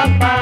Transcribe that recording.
papá.